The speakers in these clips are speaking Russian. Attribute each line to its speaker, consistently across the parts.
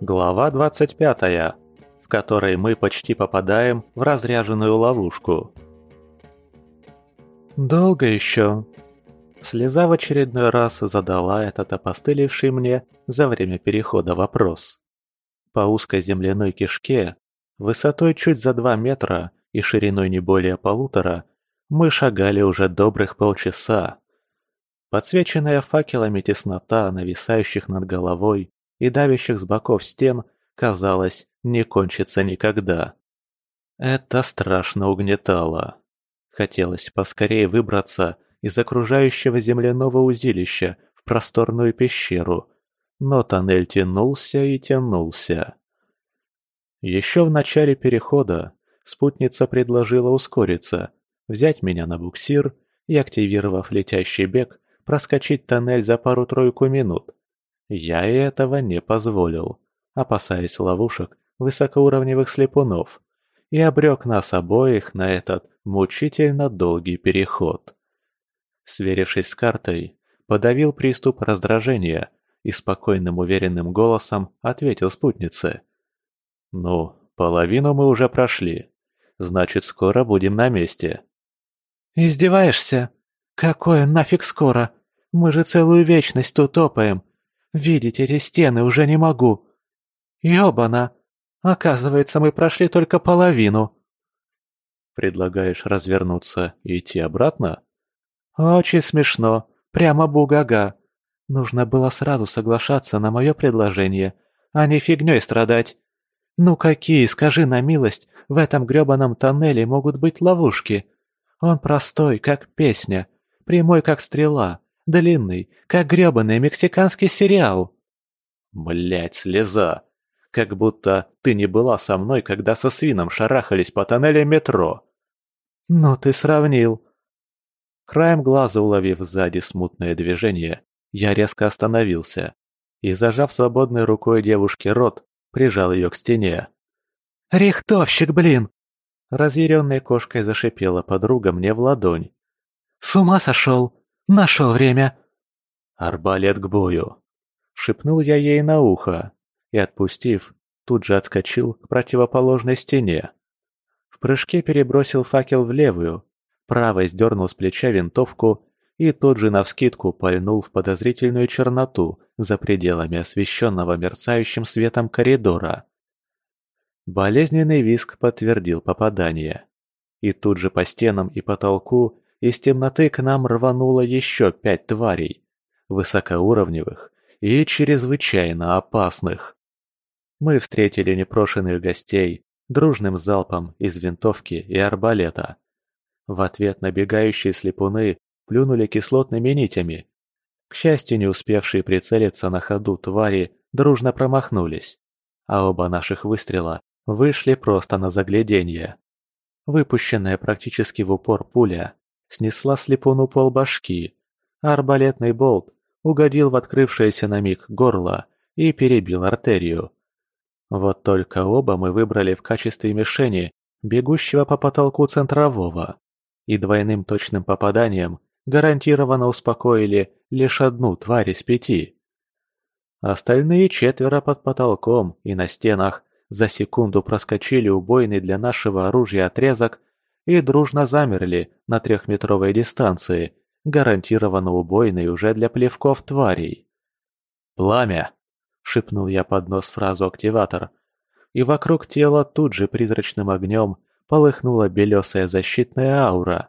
Speaker 1: Глава 25, в которой мы почти попадаем в разряженную ловушку. «Долго еще?» Слеза в очередной раз задала этот опостылевший мне за время перехода вопрос. По узкой земляной кишке, высотой чуть за два метра и шириной не более полутора, мы шагали уже добрых полчаса. Подсвеченная факелами теснота, нависающих над головой и давящих с боков стен, казалось, не кончится никогда. Это страшно угнетало. Хотелось поскорее выбраться из окружающего земляного узилища в просторную пещеру, но тоннель тянулся и тянулся. Еще в начале перехода спутница предложила ускориться, взять меня на буксир и, активировав летящий бег, проскочить тоннель за пару-тройку минут. Я и этого не позволил, опасаясь ловушек высокоуровневых слепунов, и обрек нас обоих на этот мучительно долгий переход. Сверившись с картой, подавил приступ раздражения и спокойным уверенным голосом ответил спутнице. «Ну, половину мы уже прошли. Значит, скоро будем на месте».
Speaker 2: «Издеваешься? Какое нафиг скоро? Мы же целую вечность тут топаем. Видеть эти стены уже не могу. Ёбана! Оказывается, мы прошли только половину».
Speaker 1: «Предлагаешь развернуться и идти обратно?»
Speaker 2: «Очень смешно. Прямо бугага. Нужно было сразу соглашаться на мое предложение, а не фигней страдать. Ну какие, скажи на милость, в этом грёбаном тоннеле могут быть ловушки? Он простой, как песня, прямой, как стрела, длинный, как грёбаный мексиканский сериал.
Speaker 1: Блять, слеза. Как будто ты не была со мной, когда со свином шарахались по тоннелям метро.
Speaker 2: Ну ты сравнил.
Speaker 1: Краем глаза уловив сзади смутное движение, я резко остановился и, зажав свободной рукой девушки рот, прижал ее к стене.
Speaker 2: «Рихтовщик, блин!»
Speaker 1: Разъяренной кошкой зашипела подруга мне в ладонь.
Speaker 2: «С ума сошел! Нашел время!»
Speaker 1: «Арбалет к бою!» Шепнул я ей на ухо и, отпустив, тут же отскочил к противоположной стене. В прыжке перебросил факел в левую, правой сдернул с плеча винтовку и тут же навскидку пальнул в подозрительную черноту за пределами освещенного мерцающим светом коридора. Болезненный виск подтвердил попадание. И тут же по стенам и потолку из темноты к нам рвануло еще пять тварей, высокоуровневых и чрезвычайно опасных. Мы встретили непрошенных гостей дружным залпом из винтовки и арбалета. В ответ набегающие слепуны плюнули кислотными нитями. К счастью, не успевшие прицелиться на ходу твари дружно промахнулись, а оба наших выстрела вышли просто на загляденье. Выпущенная практически в упор пуля снесла слепуну полбашки, арбалетный болт угодил в открывшееся на миг горло и перебил артерию. Вот только оба мы выбрали в качестве мишени бегущего по потолку центрового, и двойным точным попаданием гарантированно успокоили лишь одну тварь из пяти. Остальные четверо под потолком и на стенах за секунду проскочили убойный для нашего оружия отрезок и дружно замерли на трехметровой дистанции, гарантированно убойной уже для плевков тварей. «Пламя!» — шепнул я под нос фразу «активатор», и вокруг тела тут же призрачным огнем полыхнула белесая защитная аура.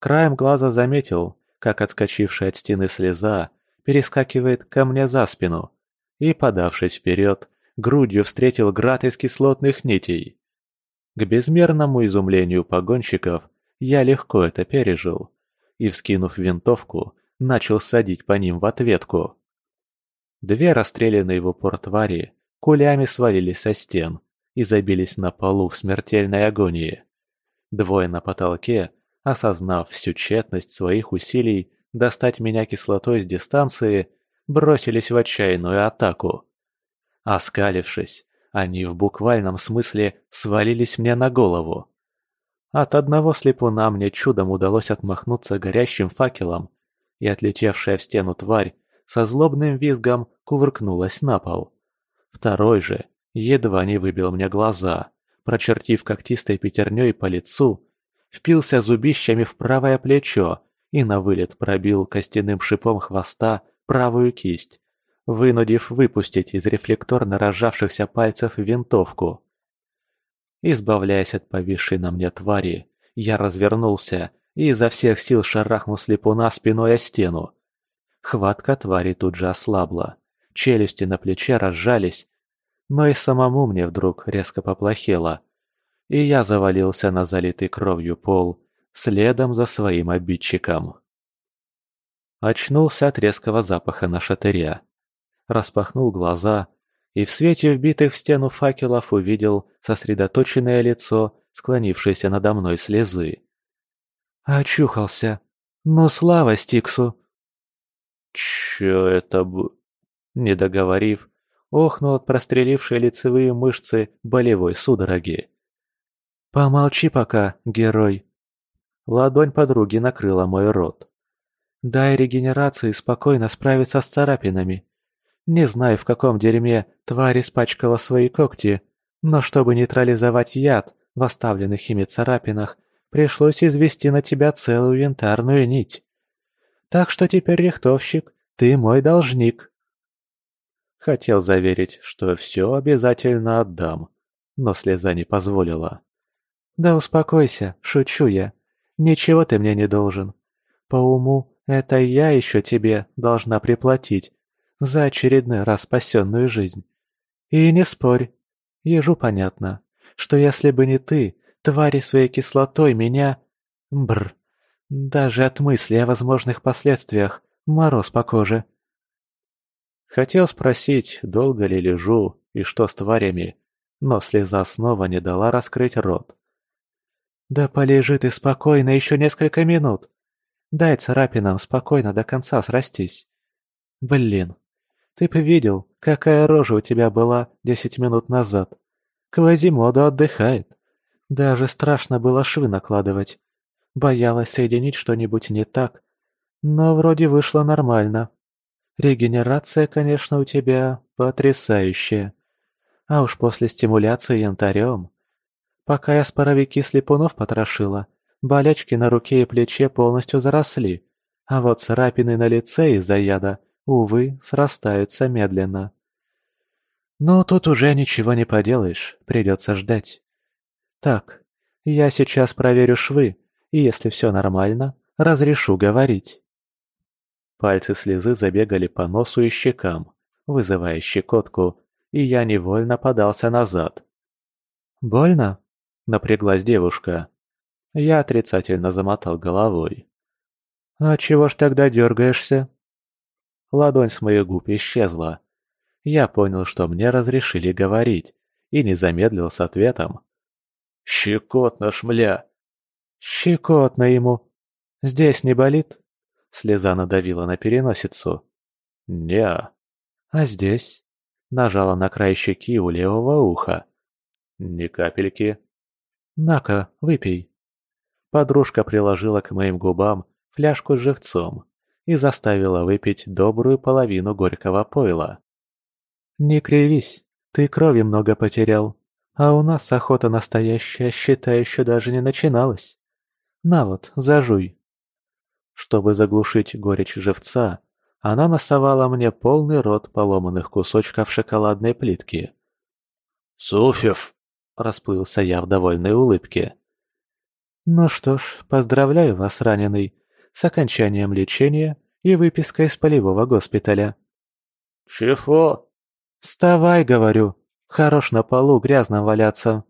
Speaker 1: Краем глаза заметил, как отскочившая от стены слеза перескакивает ко мне за спину и, подавшись вперед, грудью встретил град из кислотных нитей. К безмерному изумлению погонщиков я легко это пережил и, вскинув винтовку, начал садить по ним в ответку. Две расстрелянные в упор твари кулями свалились со стен и забились на полу в смертельной агонии. Двое на потолке, осознав всю тщетность своих усилий достать меня кислотой с дистанции, бросились в отчаянную атаку. Оскалившись, они в буквальном смысле свалились мне на голову. От одного слепуна мне чудом удалось отмахнуться горящим факелом, и отлетевшая в стену тварь со злобным визгом кувыркнулась на пол. Второй же едва не выбил мне глаза, прочертив когтистой пятерней по лицу, впился зубищами в правое плечо и на вылет пробил костяным шипом хвоста правую кисть, вынудив выпустить из рефлекторно разжавшихся пальцев винтовку. Избавляясь от повисшей на мне твари, я развернулся и изо всех сил шарахнул слепуна спиной о стену. Хватка твари тут же ослабла, челюсти на плече разжались, но и самому мне вдруг резко поплохело, и я завалился на залитый кровью пол, следом за своим обидчиком. Очнулся от резкого запаха на шатыря. Распахнул глаза и в свете вбитых в стену факелов увидел сосредоточенное лицо, склонившееся надо мной слезы. Очухался. Ну, слава Стиксу! Чё это б... Не договорив, охнул от прострелившей лицевые мышцы болевой судороги. «Помолчи пока, герой!» Ладонь подруги накрыла мой рот. «Дай регенерации спокойно справиться с царапинами. Не знаю, в каком дерьме тварь испачкала свои когти, но чтобы нейтрализовать яд в оставленных ими царапинах, пришлось извести на тебя целую янтарную нить. Так что теперь, рихтовщик, ты мой должник». Хотел заверить, что все обязательно отдам, но слеза не позволила. «Да успокойся, шучу я. Ничего ты мне не должен. По уму, это я еще тебе должна приплатить за очередной раз спасенную жизнь. И не спорь. Ежу понятно, что если бы не ты, твари своей кислотой меня... Бр. Даже от мысли о возможных последствиях мороз по коже. Хотел спросить, долго ли лежу и что с тварями, но слеза снова не дала раскрыть рот. «Да полежи ты спокойно еще несколько минут. Дай царапинам спокойно до конца срастись. Блин, ты бы видел, какая рожа у тебя была десять минут назад. Квазимода отдыхает. Даже страшно было швы накладывать. Боялась соединить что-нибудь не так. Но вроде вышло нормально. Регенерация, конечно, у тебя потрясающая. А уж после стимуляции янтарем Пока я споровики слепунов потрошила, болячки на руке и плече полностью заросли, а вот царапины на лице из-за яда, увы, срастаются медленно. Но тут уже ничего не поделаешь, придется ждать. Так, я сейчас проверю швы, и если все нормально, разрешу говорить. Пальцы слезы забегали по носу и щекам, вызывая щекотку, и я невольно подался назад. «Больно?» Напряглась девушка. Я отрицательно замотал головой. «А чего ж тогда дергаешься?» Ладонь с моих губ исчезла. Я понял, что мне разрешили говорить, и не замедлил с ответом. «Щекотно, шмля!» «Щекотно ему! Здесь не болит?» Слеза надавила на переносицу. не «А здесь?» Нажала на край щеки у левого уха. «Ни капельки». «На-ка, выпей». Подружка приложила к моим губам фляжку с живцом и заставила выпить добрую половину горького пойла. «Не кривись, ты крови много потерял, а у нас охота настоящая, считай, еще даже не начиналась. На вот, зажуй». Чтобы заглушить горечь живца, она насовала мне полный рот поломанных кусочков шоколадной плитки. «Суфев!» Расплылся я в довольной улыбке. «Ну что ж, поздравляю вас, раненый, с окончанием лечения и выпиской из полевого госпиталя».
Speaker 2: «Чего?»
Speaker 1: «Вставай, говорю, хорош на полу грязно валяться».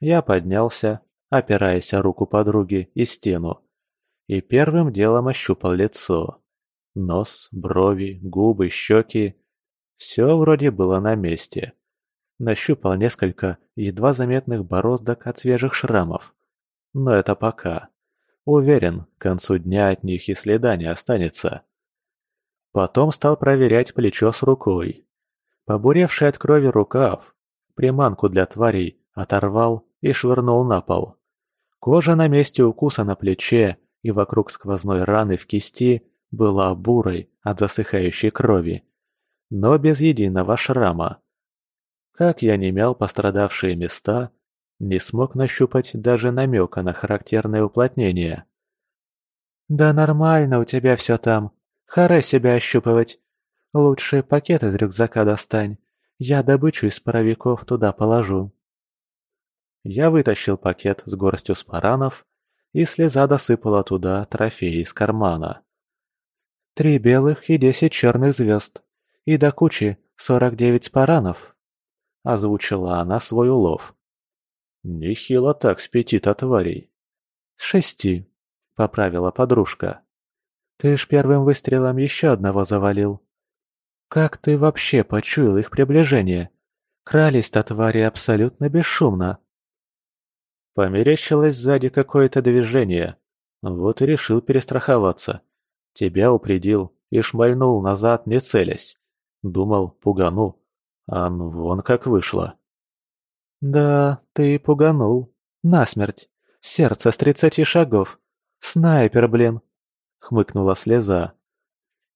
Speaker 1: Я поднялся, опираясь о руку подруги и стену, и первым делом ощупал лицо. Нос, брови, губы, щеки. Все вроде было на месте. Нащупал несколько едва заметных бороздок от свежих шрамов. Но это пока. Уверен, к концу дня от них и следа не останется. Потом стал проверять плечо с рукой. Побуревший от крови рукав, приманку для тварей, оторвал и швырнул на пол. Кожа на месте укуса на плече и вокруг сквозной раны в кисти была бурой от засыхающей крови. но без единого шрама. Как я не мял пострадавшие места, не смог нащупать даже намека на характерное уплотнение.
Speaker 2: «Да нормально у тебя все там. Харе себя ощупывать. Лучше пакет из рюкзака достань. Я добычу из паровиков туда положу».
Speaker 1: Я вытащил пакет с горстью спаранов, и слеза досыпала туда трофеи из кармана.
Speaker 2: «Три белых и десять черных звезд. И до кучи сорок девять спаранов», — озвучила она свой улов.
Speaker 1: «Нехило так с пяти-то тварей».
Speaker 2: «С шести», — поправила подружка. «Ты ж первым выстрелом еще одного завалил. Как ты вообще почуял их приближение? Крались-то твари абсолютно бесшумно».
Speaker 1: Померещилось сзади какое-то движение. Вот и решил перестраховаться. Тебя упредил и шмальнул назад, не целясь. Думал, пугану. А ну вон как вышло.
Speaker 2: «Да, ты пуганул. Насмерть. Сердце с тридцати шагов. Снайпер, блин!» — хмыкнула слеза.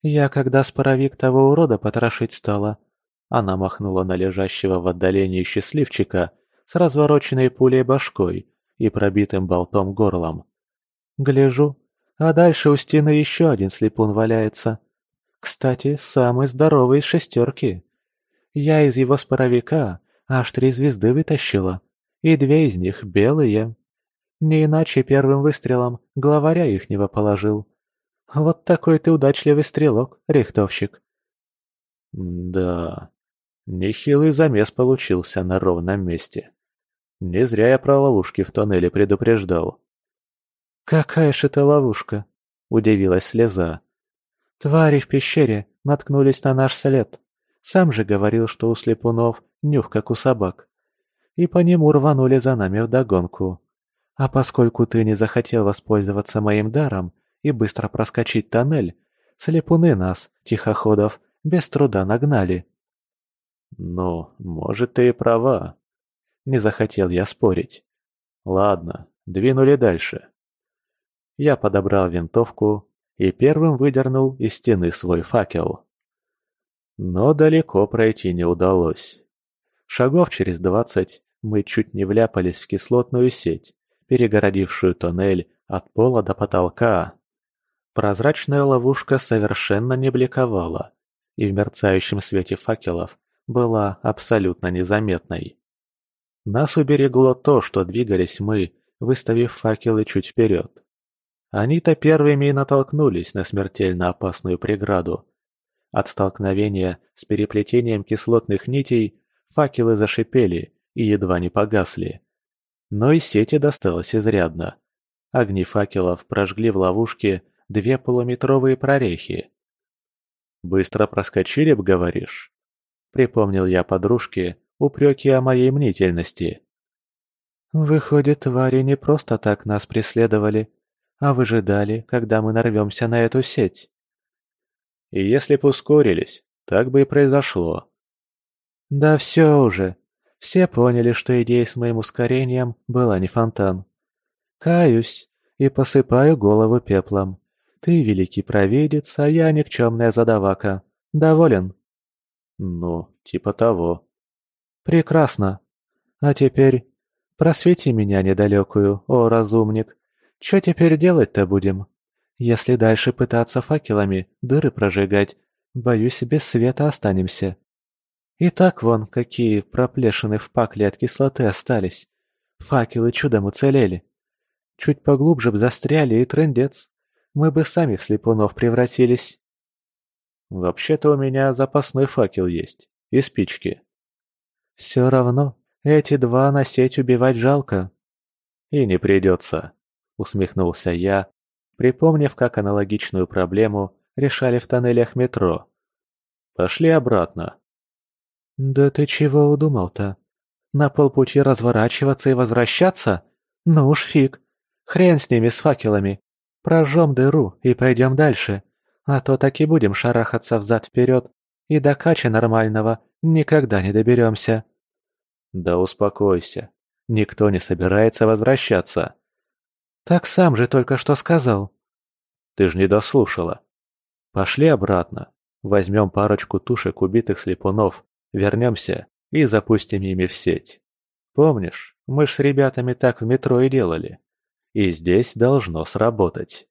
Speaker 2: «Я когда споровик того урода потрошить стала...» Она махнула на лежащего в отдалении счастливчика с развороченной пулей башкой и пробитым болтом горлом. «Гляжу, а дальше у стены еще один слепун валяется. Кстати, самый здоровый из шестерки. Я из его споровика Аж три звезды вытащила, и две из них белые. Не иначе первым выстрелом главаря ихнего положил. Вот такой ты удачливый стрелок, рихтовщик.
Speaker 1: Да, нехилый замес получился на ровном месте. Не зря я про ловушки в тоннеле предупреждал.
Speaker 2: «Какая же это ловушка?» – удивилась слеза. «Твари в пещере наткнулись на наш след. Сам же говорил, что у слепунов нюх как у собак. И по нему рванули за нами вдогонку. А поскольку ты не захотел воспользоваться моим даром и быстро проскочить тоннель, слепуны нас, тихоходов, без труда нагнали.
Speaker 1: Ну, может, ты и права. Не захотел я спорить. Ладно, двинули дальше. Я подобрал винтовку и первым выдернул из стены свой факел. Но далеко пройти не удалось. Шагов через двадцать мы чуть не вляпались в кислотную сеть, перегородившую тоннель от пола до потолка. Прозрачная ловушка совершенно не бликовала, и в мерцающем свете факелов была абсолютно незаметной. Нас уберегло то, что двигались мы, выставив факелы чуть вперед. Они-то первыми и натолкнулись на смертельно опасную преграду, от столкновения с переплетением кислотных нитей факелы зашипели и едва не погасли. Но и сети досталось изрядно. Огни факелов прожгли в ловушке две полуметровые прорехи. «Быстро проскочили б, говоришь?» Припомнил я подружке упреки о моей мнительности.
Speaker 2: «Выходит, твари не просто так нас преследовали, а выжидали, когда мы нарвемся на эту сеть.
Speaker 1: И если бы ускорились, так бы и произошло.
Speaker 2: Да все уже. Все поняли, что идея с моим ускорением была не фонтан. Каюсь и посыпаю голову пеплом. Ты великий провидец, а я никчемная задавака. Доволен?
Speaker 1: Ну, типа того.
Speaker 2: Прекрасно. А теперь просвети меня недалекую, о разумник. Что теперь делать-то будем? Если дальше пытаться факелами дыры прожигать, боюсь, без света останемся. И так вон какие проплешины в пакле от кислоты остались. Факелы чудом уцелели. Чуть поглубже б застряли и трындец. Мы бы сами в слепунов превратились.
Speaker 1: Вообще-то у меня запасной факел есть. И спички.
Speaker 2: Все равно, эти два на сеть убивать жалко.
Speaker 1: И не придется, усмехнулся я, припомнив, как аналогичную проблему решали в тоннелях метро. Пошли обратно.
Speaker 2: «Да ты чего удумал-то? На полпути разворачиваться и возвращаться? Ну уж фиг. Хрен с ними, с факелами. Прожжем дыру и пойдем дальше. А то так и будем шарахаться взад-вперед, и до кача нормального никогда не доберемся».
Speaker 1: «Да успокойся. Никто не собирается возвращаться.
Speaker 2: «Так сам же только что сказал».
Speaker 1: «Ты ж не дослушала. Пошли обратно. Возьмем парочку тушек убитых слепунов, вернемся и запустим ими в сеть. Помнишь, мы ж с ребятами так в метро и делали. И здесь должно сработать.